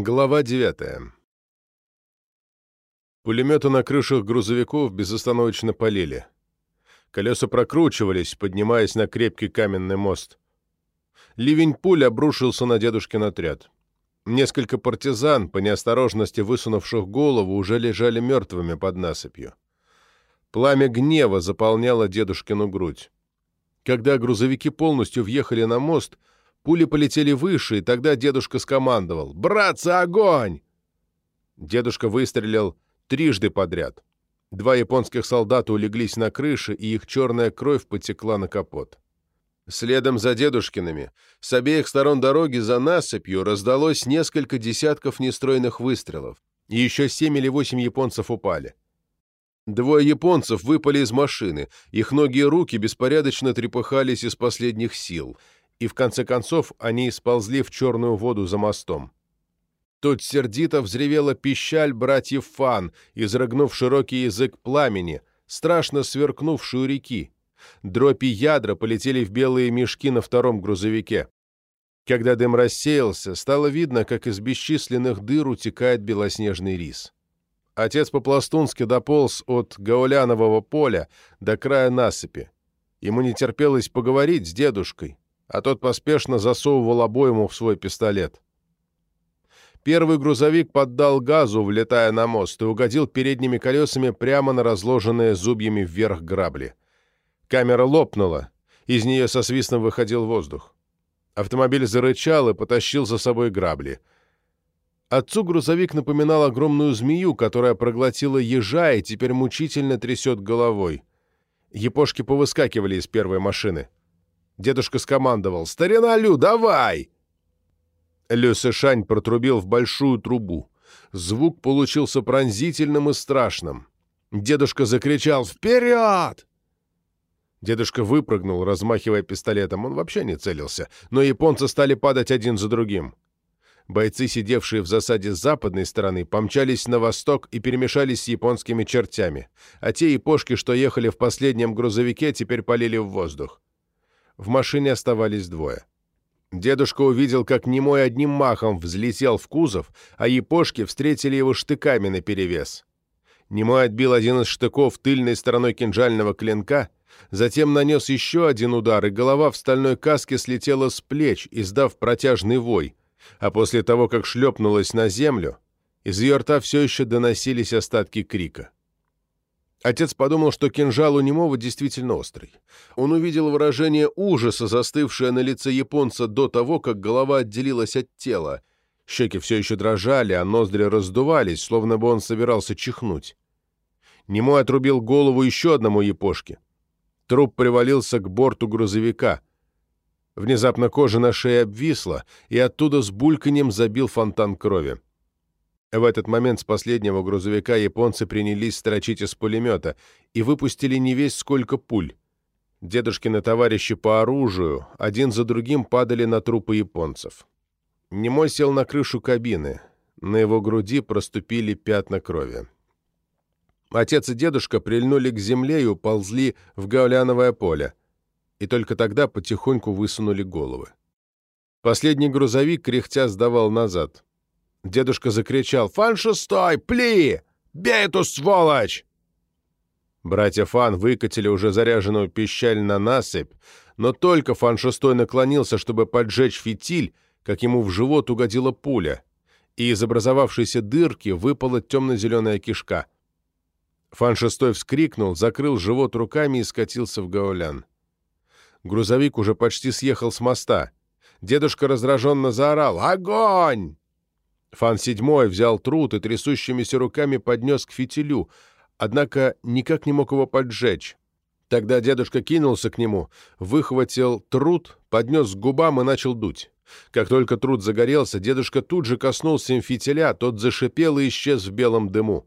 Глава 9. Пулеметы на крышах грузовиков безостановочно полили. Колеса прокручивались, поднимаясь на крепкий каменный мост. Ливень пуль обрушился на дедушкин отряд. Несколько партизан, по неосторожности высунувших голову, уже лежали мертвыми под насыпью. Пламя гнева заполняло дедушкину грудь. Когда грузовики полностью въехали на мост, Пули полетели выше, и тогда дедушка скомандовал «Братцы, огонь!». Дедушка выстрелил трижды подряд. Два японских солдата улеглись на крыше, и их черная кровь потекла на капот. Следом за дедушкиными, с обеих сторон дороги за насыпью раздалось несколько десятков нестройных выстрелов, и еще семь или восемь японцев упали. Двое японцев выпали из машины, их ноги и руки беспорядочно трепыхались из последних сил — и в конце концов они сползли в черную воду за мостом. Тут сердито взревела пищаль братьев Фан, изрыгнув широкий язык пламени, страшно сверкнувшую реки. Дропи ядра полетели в белые мешки на втором грузовике. Когда дым рассеялся, стало видно, как из бесчисленных дыр утекает белоснежный рис. Отец по-пластунски дополз от гаулянового поля до края насыпи. Ему не терпелось поговорить с дедушкой, а тот поспешно засовывал обойму в свой пистолет. Первый грузовик поддал газу, влетая на мост, и угодил передними колесами прямо на разложенные зубьями вверх грабли. Камера лопнула, из нее со свистом выходил воздух. Автомобиль зарычал и потащил за собой грабли. Отцу грузовик напоминал огромную змею, которая проглотила ежа и теперь мучительно трясет головой. Япошки повыскакивали из первой машины. Дедушка скомандовал «Старина Лю, давай!» Лю Сэшань протрубил в большую трубу. Звук получился пронзительным и страшным. Дедушка закричал «Вперед!» Дедушка выпрыгнул, размахивая пистолетом. Он вообще не целился, но японцы стали падать один за другим. Бойцы, сидевшие в засаде с западной стороны, помчались на восток и перемешались с японскими чертями, а те япошки, что ехали в последнем грузовике, теперь полили в воздух. В машине оставались двое. Дедушка увидел, как Немой одним махом взлетел в кузов, а япошки встретили его штыками наперевес. Немой отбил один из штыков тыльной стороной кинжального клинка, затем нанес еще один удар, и голова в стальной каске слетела с плеч, издав протяжный вой, а после того, как шлепнулась на землю, из ее рта все еще доносились остатки крика. Отец подумал, что кинжал у немого действительно острый. Он увидел выражение ужаса, застывшее на лице японца до того, как голова отделилась от тела. Щеки все еще дрожали, а ноздри раздувались, словно бы он собирался чихнуть. Немой отрубил голову еще одному япошке. Труп привалился к борту грузовика. Внезапно кожа на шее обвисла, и оттуда с бульканьем забил фонтан крови. В этот момент с последнего грузовика японцы принялись строчить из пулемета и выпустили не весь сколько пуль. Дедушкины товарищи по оружию один за другим падали на трупы японцев. Немой сел на крышу кабины. На его груди проступили пятна крови. Отец и дедушка прильнули к земле и уползли в гауляновое поле. И только тогда потихоньку высунули головы. Последний грузовик кряхтя сдавал назад. Дедушка закричал «Фан шестой! Пли! Бей эту сволочь!» Братья Фан выкатили уже заряженную пищаль на насыпь, но только Фан шестой наклонился, чтобы поджечь фитиль, как ему в живот угодила пуля, и из образовавшейся дырки выпала темно-зеленая кишка. Фан шестой вскрикнул, закрыл живот руками и скатился в гаулян. Грузовик уже почти съехал с моста. Дедушка раздраженно заорал «Огонь!» Фан седьмой взял труд и трясущимися руками поднес к фитилю, однако никак не мог его поджечь. Тогда дедушка кинулся к нему, выхватил труд, поднес к губам и начал дуть. Как только труд загорелся, дедушка тут же коснулся им фитиля, тот зашипел и исчез в белом дыму.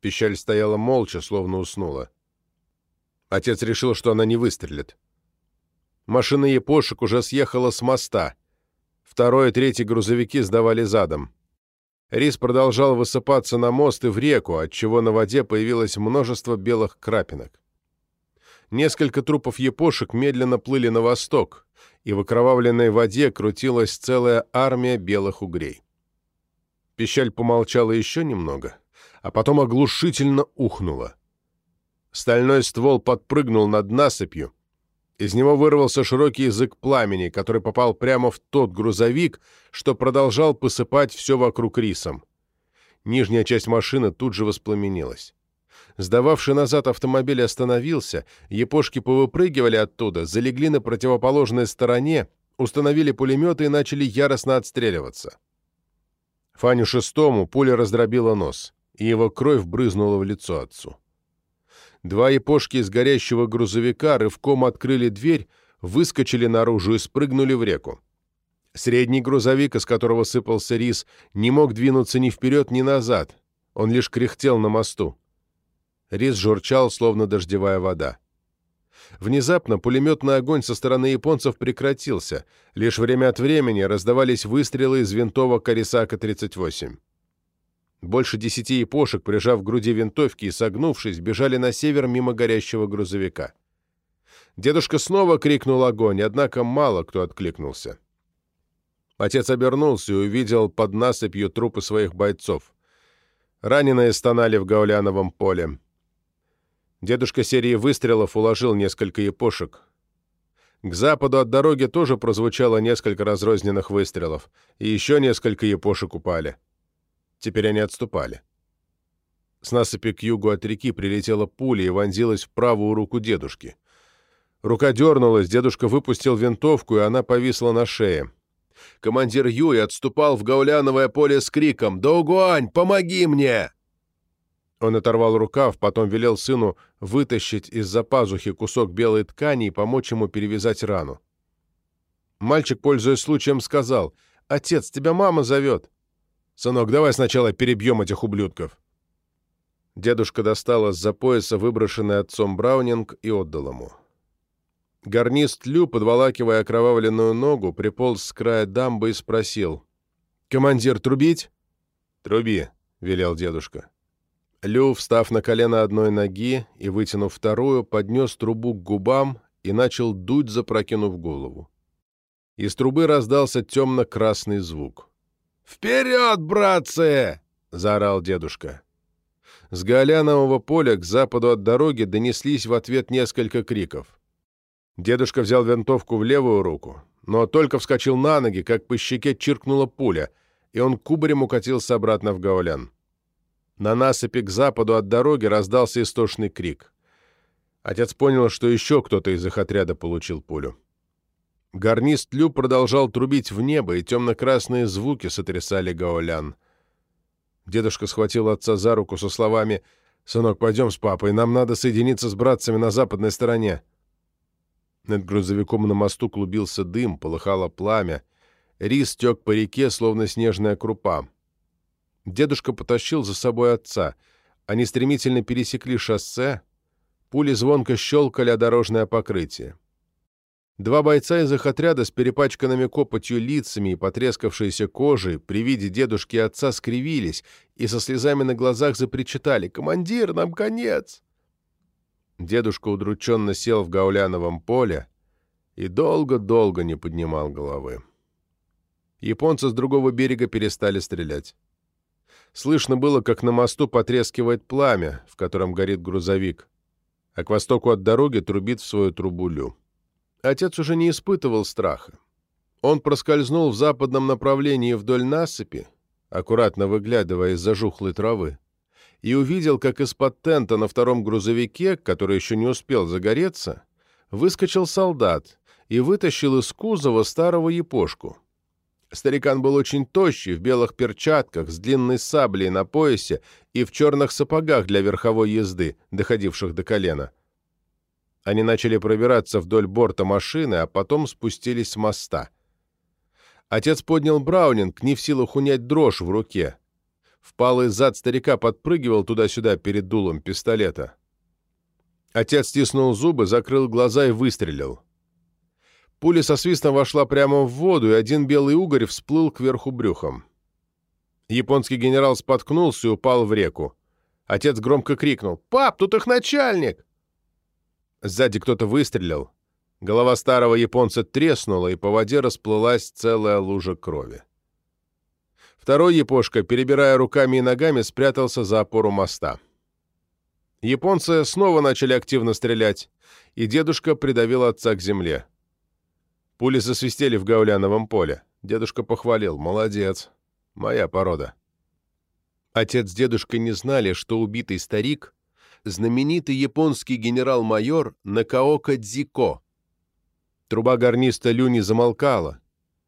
Пищаль стояла молча, словно уснула. Отец решил, что она не выстрелит. Машина Япошек уже съехала с моста — Второй и третий грузовики сдавали задом. Рис продолжал высыпаться на мост и в реку, отчего на воде появилось множество белых крапинок. Несколько трупов япошек медленно плыли на восток, и в окровавленной воде крутилась целая армия белых угрей. Пищаль помолчала еще немного, а потом оглушительно ухнула. Стальной ствол подпрыгнул над насыпью. Из него вырвался широкий язык пламени, который попал прямо в тот грузовик, что продолжал посыпать все вокруг рисом. Нижняя часть машины тут же воспламенилась. Сдававший назад автомобиль остановился, епошки повыпрыгивали оттуда, залегли на противоположной стороне, установили пулеметы и начали яростно отстреливаться. Фаню шестому пуля раздробила нос, и его кровь брызнула в лицо отцу. Два епошки из горящего грузовика рывком открыли дверь, выскочили наружу и спрыгнули в реку. Средний грузовик, из которого сыпался рис, не мог двинуться ни вперед, ни назад. Он лишь кряхтел на мосту. Рис журчал, словно дождевая вода. Внезапно пулеметный огонь со стороны японцев прекратился. Лишь время от времени раздавались выстрелы из винтовок Карисака-38. Больше десяти япошек, прижав к груди винтовки и согнувшись, бежали на север мимо горящего грузовика. Дедушка снова крикнул огонь, однако мало кто откликнулся. Отец обернулся и увидел под насыпью трупы своих бойцов. Раненые стонали в гауляновом поле. Дедушка серии выстрелов уложил несколько япошек. К западу от дороги тоже прозвучало несколько разрозненных выстрелов, и еще несколько япошек упали. Теперь они отступали. С насыпи к югу от реки прилетела пуля и вонзилась в правую руку дедушки. Рука дернулась, дедушка выпустил винтовку, и она повисла на шее. Командир Юй отступал в гауляновое поле с криком «Доугуань, помоги мне!» Он оторвал рукав, потом велел сыну вытащить из-за пазухи кусок белой ткани и помочь ему перевязать рану. Мальчик, пользуясь случаем, сказал, «Отец, тебя мама зовет». «Сынок, давай сначала перебьем этих ублюдков». Дедушка достал из-за пояса выброшенный отцом Браунинг и отдал ему. Гарнист Лю, подволакивая окровавленную ногу, приполз с края дамбы и спросил. «Командир, трубить?» «Труби», — велел дедушка. Лю, встав на колено одной ноги и вытянув вторую, поднес трубу к губам и начал дуть, запрокинув голову. Из трубы раздался темно-красный звук. «Вперед, братцы!» — заорал дедушка. С Галянового поля к западу от дороги донеслись в ответ несколько криков. Дедушка взял винтовку в левую руку, но только вскочил на ноги, как по щеке чиркнула пуля, и он кубарем укатился обратно в Гаулян. На насыпи к западу от дороги раздался истошный крик. Отец понял, что еще кто-то из их отряда получил пулю. Гарнист Лю продолжал трубить в небо, и темно-красные звуки сотрясали Гаолян. Дедушка схватил отца за руку со словами «Сынок, пойдем с папой, нам надо соединиться с братцами на западной стороне». Над грузовиком на мосту клубился дым, полыхало пламя. Рис тек по реке, словно снежная крупа. Дедушка потащил за собой отца. Они стремительно пересекли шоссе. Пули звонко щелкали о дорожное покрытие. Два бойца из их отряда с перепачканными копотью лицами и потрескавшейся кожей при виде дедушки и отца скривились и со слезами на глазах запричитали «Командир, нам конец!» Дедушка удрученно сел в гауляновом поле и долго-долго не поднимал головы. Японцы с другого берега перестали стрелять. Слышно было, как на мосту потрескивает пламя, в котором горит грузовик, а к востоку от дороги трубит в свою трубу Лю. Отец уже не испытывал страха. Он проскользнул в западном направлении вдоль насыпи, аккуратно выглядывая из-за жухлой травы и увидел, как из-под тента на втором грузовике, который еще не успел загореться, выскочил солдат и вытащил из кузова старого епошку. Старикан был очень тощий, в белых перчатках, с длинной саблей на поясе и в черных сапогах для верховой езды, доходивших до колена. Они начали пробираться вдоль борта машины, а потом спустились с моста. Отец поднял Браунинг, не в силах унять дрожь в руке. Впалый зад старика подпрыгивал туда-сюда перед дулом пистолета. Отец стиснул зубы, закрыл глаза и выстрелил. Пуля со свистом вошла прямо в воду, и один белый угорь всплыл кверху брюхом. Японский генерал споткнулся и упал в реку. Отец громко крикнул «Пап, тут их начальник!» Сзади кто-то выстрелил. Голова старого японца треснула, и по воде расплылась целая лужа крови. Второй япошка, перебирая руками и ногами, спрятался за опору моста. Японцы снова начали активно стрелять, и дедушка придавил отца к земле. Пули засвистели в гауляновом поле. Дедушка похвалил. «Молодец. Моя порода». Отец с дедушкой не знали, что убитый старик — знаменитый японский генерал-майор Накаока Дзико. Труба гарниста люни замолкала.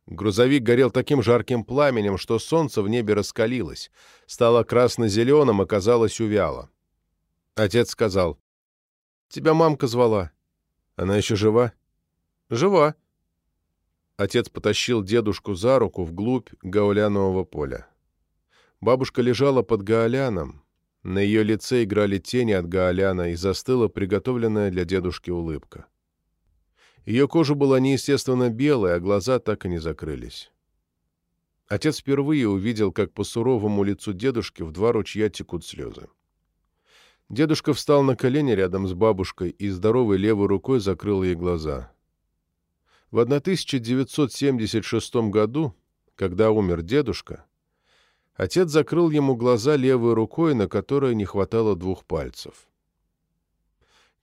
Грузовик горел таким жарким пламенем, что солнце в небе раскалилось, стало красно-зеленым и казалось увяло. Отец сказал, «Тебя мамка звала. Она еще жива?» «Жива». Отец потащил дедушку за руку вглубь гаулянового поля. Бабушка лежала под гаоляном. На ее лице играли тени от гаоляна, и застыла приготовленная для дедушки улыбка. Ее кожа была неестественно белая, а глаза так и не закрылись. Отец впервые увидел, как по суровому лицу дедушки в два ручья текут слезы. Дедушка встал на колени рядом с бабушкой и здоровой левой рукой закрыл ей глаза. В 1976 году, когда умер дедушка, отец закрыл ему глаза левой рукой, на которой не хватало двух пальцев.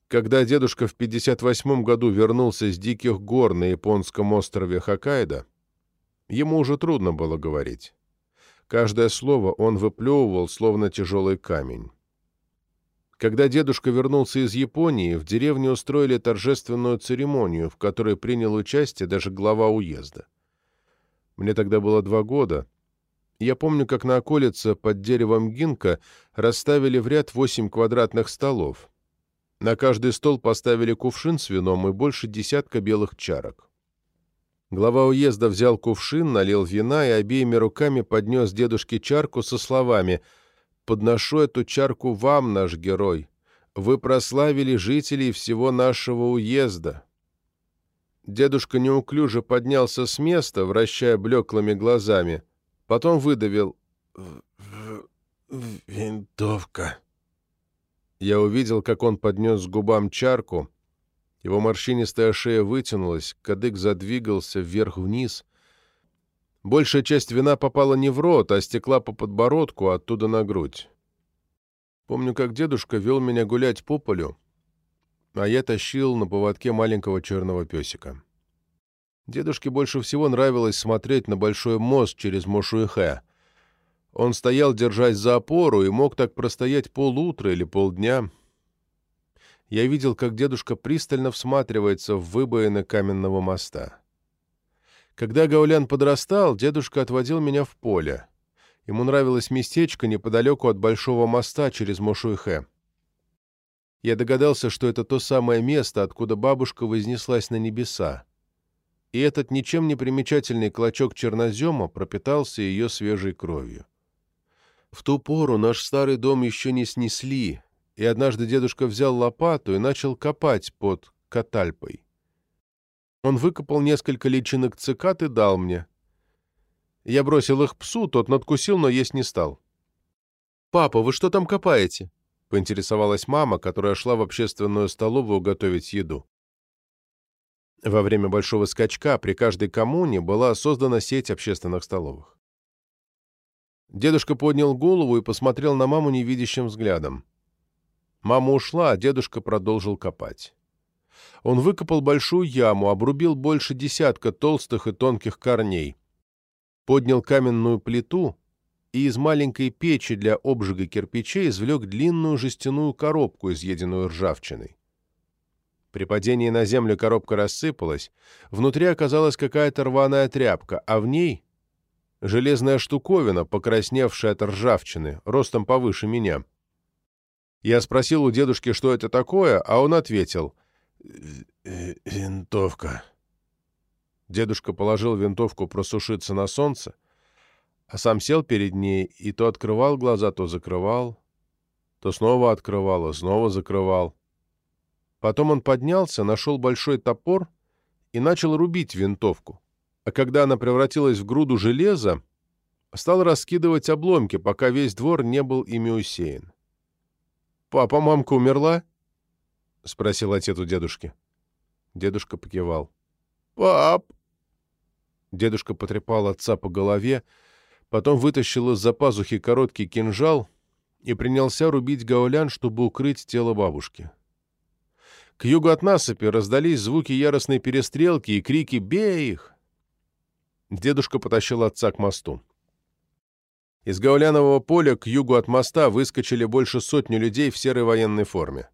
Когда дедушка в 58 году вернулся с диких гор на японском острове Хоккайдо, ему уже трудно было говорить. Каждое слово он выплевывал, словно тяжелый камень. Когда дедушка вернулся из Японии, в деревне устроили торжественную церемонию, в которой принял участие даже глава уезда. Мне тогда было два года. Я помню, как на околице под деревом гинка расставили в ряд восемь квадратных столов. На каждый стол поставили кувшин с вином и больше десятка белых чарок. Глава уезда взял кувшин, налил вина и обеими руками поднес дедушке чарку со словами — подношу эту чарку вам, наш герой. Вы прославили жителей всего нашего уезда». Дедушка неуклюже поднялся с места, вращая блеклыми глазами. Потом выдавил «Винтовка». Я увидел, как он поднес к губам чарку. Его морщинистая шея вытянулась, кадык задвигался вверх-вниз. Большая часть вина попала не в рот, а стекла по подбородку, а оттуда на грудь. Помню, как дедушка вел меня гулять по полю, а я тащил на поводке маленького черного песика. Дедушке больше всего нравилось смотреть на большой мост через Мошуэхэ. Он стоял, держась за опору, и мог так простоять полутра или полдня. Я видел, как дедушка пристально всматривается в выбоины каменного моста. Когда Гаулян подрастал, дедушка отводил меня в поле. Ему нравилось местечко неподалеку от большого моста через Мошуйхэ. Я догадался, что это то самое место, откуда бабушка вознеслась на небеса. И этот ничем не примечательный клочок чернозема пропитался ее свежей кровью. В ту пору наш старый дом еще не снесли, и однажды дедушка взял лопату и начал копать под катальпой. Он выкопал несколько личинок цикад и дал мне. Я бросил их псу, тот надкусил, но есть не стал. «Папа, вы что там копаете?» — поинтересовалась мама, которая шла в общественную столовую готовить еду. Во время большого скачка при каждой коммуне была создана сеть общественных столовых. Дедушка поднял голову и посмотрел на маму невидящим взглядом. Мама ушла, а дедушка продолжил копать. Он выкопал большую яму, обрубил больше десятка толстых и тонких корней, поднял каменную плиту и из маленькой печи для обжига кирпичей извлек длинную жестяную коробку, изъеденную ржавчиной. При падении на землю коробка рассыпалась, внутри оказалась какая-то рваная тряпка, а в ней — железная штуковина, покрасневшая от ржавчины, ростом повыше меня. Я спросил у дедушки, что это такое, а он ответил — «Винтовка». Дедушка положил винтовку просушиться на солнце, а сам сел перед ней и то открывал глаза, то закрывал, то снова открывал и снова закрывал. Потом он поднялся, нашел большой топор и начал рубить винтовку. А когда она превратилась в груду железа, стал раскидывать обломки, пока весь двор не был ими усеян. «Папа, мамка умерла?» — спросил отец у дедушки. Дедушка покивал. «Пап!» Дедушка потрепал отца по голове, Потом вытащил из-за пазухи короткий кинжал и принялся рубить гаулян, чтобы укрыть тело бабушки. К югу от насыпи раздались звуки яростной перестрелки и крики «Бей их!». Дедушка потащил отца к мосту. Из гаулянового поля к югу от моста выскочили больше сотни людей в серой военной форме.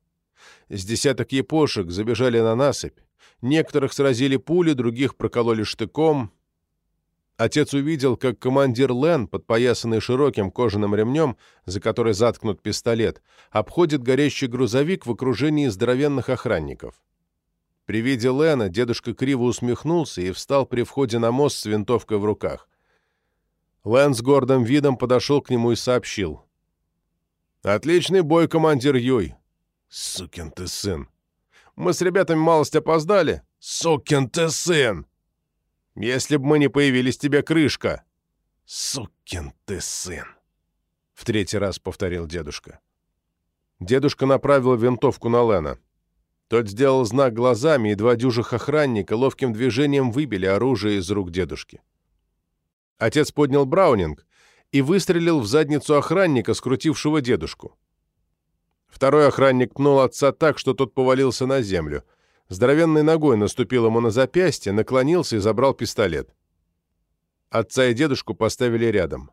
С десяток епошек забежали на насыпь. Некоторых сразили пули, других прокололи штыком. Отец увидел, как командир Лен, подпоясанный широким кожаным ремнем, за который заткнут пистолет, обходит горящий грузовик в окружении здоровенных охранников. При виде Лена дедушка криво усмехнулся и встал при входе на мост с винтовкой в руках. Лэн с гордым видом подошел к нему и сообщил. «Отличный бой, командир Юй!» «Сукин ты сын!» «Мы с ребятами малость опоздали?» «Сукин ты сын!» «Если бы мы не появились, тебе крышка!» «Сукин ты сын!» В третий раз повторил дедушка. Дедушка направил винтовку на Лена. Тот сделал знак глазами, и два дюжих охранника ловким движением выбили оружие из рук дедушки. Отец поднял Браунинг и выстрелил в задницу охранника, скрутившего дедушку. Второй охранник пнул отца так, что тот повалился на землю. Здоровенной ногой наступил ему на запястье, наклонился и забрал пистолет. Отца и дедушку поставили рядом.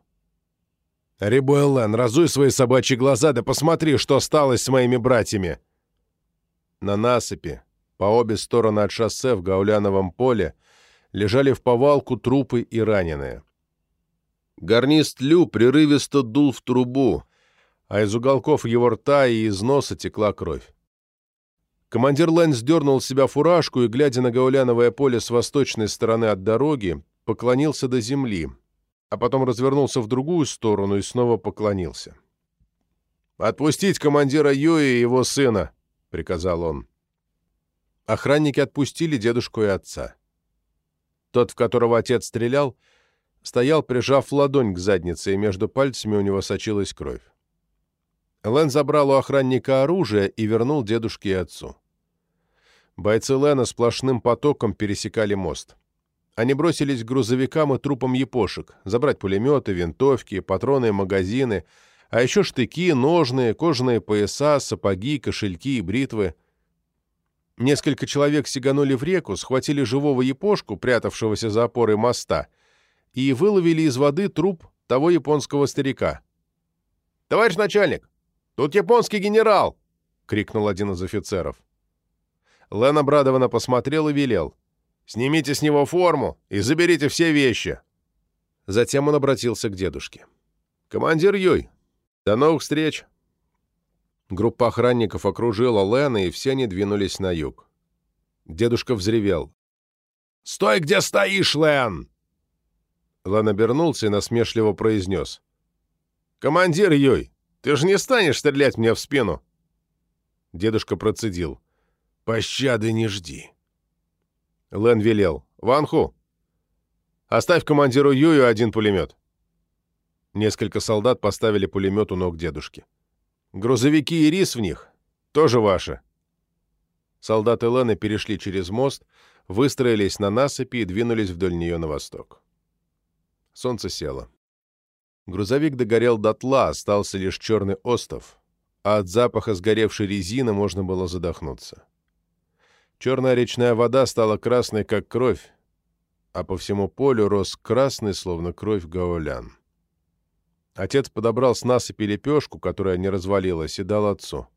«Рибуэллен, разуй свои собачьи глаза, да посмотри, что осталось с моими братьями!» На насыпи, по обе стороны от шоссе в Гауляновом поле, лежали в повалку трупы и раненые. Гарнист Лю прерывисто дул в трубу, а из уголков его рта и из носа текла кровь. Командир Лэн сдернул с себя фуражку и, глядя на гауляновое поле с восточной стороны от дороги, поклонился до земли, а потом развернулся в другую сторону и снова поклонился. «Отпустить командира Юи и его сына!» — приказал он. Охранники отпустили дедушку и отца. Тот, в которого отец стрелял, — стоял, прижав ладонь к заднице, и между пальцами у него сочилась кровь. Лен забрал у охранника оружие и вернул дедушке и отцу. Бойцы Лена сплошным потоком пересекали мост. Они бросились к грузовикам и трупам епошек, забрать пулеметы, винтовки, патроны и магазины, а еще штыки, ножные, кожаные пояса, сапоги, кошельки и бритвы. Несколько человек сиганули в реку, схватили живого епошку, прятавшегося за опорой моста, и выловили из воды труп того японского старика. «Товарищ начальник, тут японский генерал!» — крикнул один из офицеров. Лен обрадованно посмотрел и велел. «Снимите с него форму и заберите все вещи!» Затем он обратился к дедушке. «Командир Юй, до новых встреч!» Группа охранников окружила Лена, и все они двинулись на юг. Дедушка взревел. «Стой, где стоишь, Лен!» Лан обернулся и насмешливо произнес. «Командир Йой, ты же не станешь стрелять мне в спину!» Дедушка процедил. «Пощады не жди!» Лэн велел. «Ванху, оставь командиру Юю один пулемет». Несколько солдат поставили пулемет у ног дедушки. «Грузовики и рис в них тоже ваши». Солдаты Лэна перешли через мост, выстроились на насыпи и двинулись вдоль нее на восток. Солнце село. Грузовик догорел дотла, остался лишь черный остов, а от запаха сгоревшей резины можно было задохнуться. Черная речная вода стала красной, как кровь, а по всему полю рос красный, словно кровь гаулян. Отец подобрал с насыпи лепешку, которая не развалилась, и дал отцу.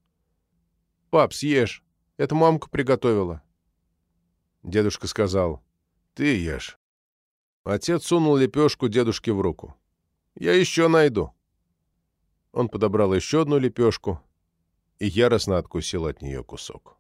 «Пап, съешь. Это мамка приготовила». Дедушка сказал, «Ты ешь». Отец сунул лепешку дедушке в руку. «Я еще найду». Он подобрал еще одну лепешку и яростно откусил от нее кусок.